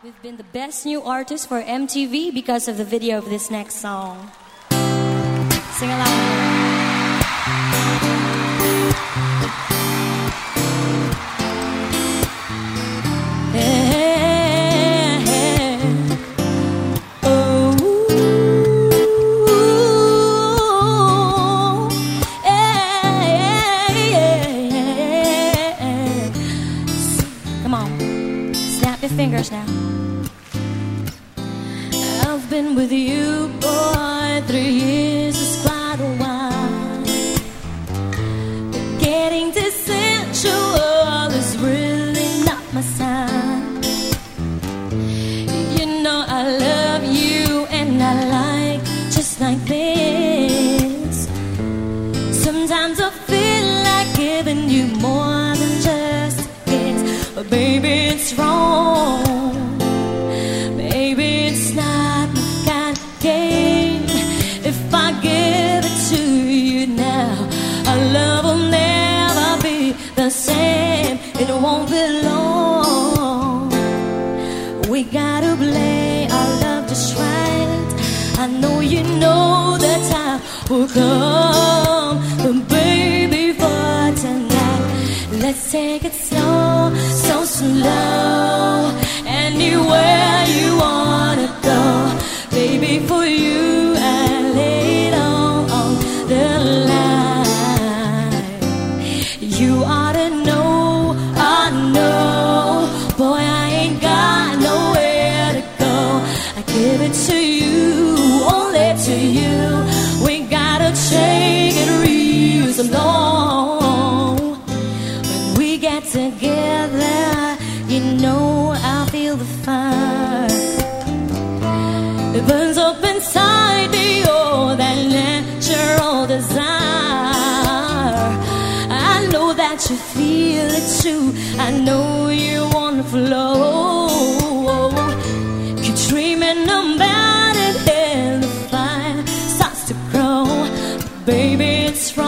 We've been the best new artist for MTV because of the video of this next song. Sing along. Come on, snap your fingers now. Been with you, boy, three years is quite a while. Getting this sensual is really not my style. You know I love you and I like just like this. Sometimes I feel like giving you more than just a kiss, but baby it's wrong. It won't be long. We gotta play our love just right. I know you know the time will come, but baby, for tonight, let's take it slow, you feel it too. I know you wanna flow. Keep dreaming about it, and the fire starts to grow. Baby, it's wrong.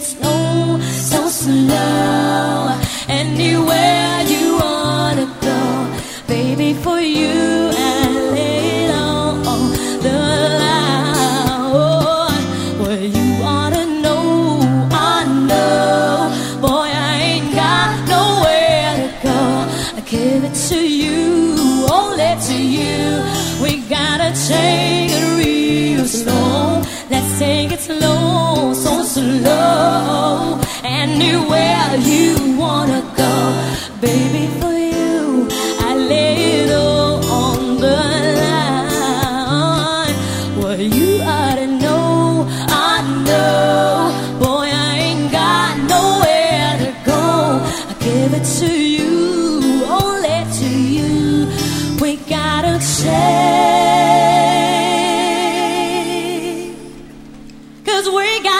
slow, so slow. Anywhere you wanna go, baby, for you the you to know, I know, boy, I ain't got nowhere to go. I give it to you, only to you. We gotta take it real slow. Let's take slow. Anywhere you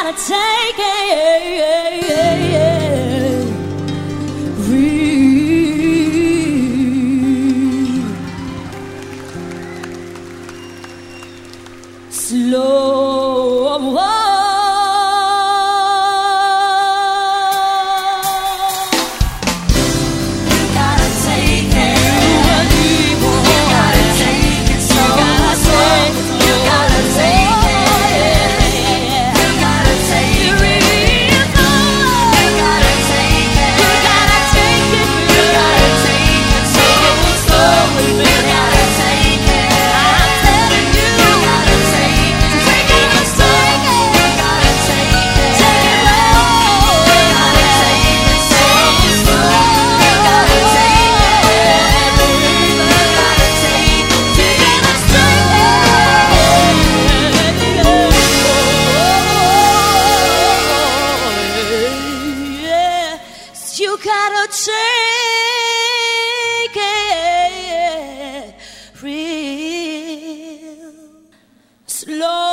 gotta take it. Slow. take it real slow.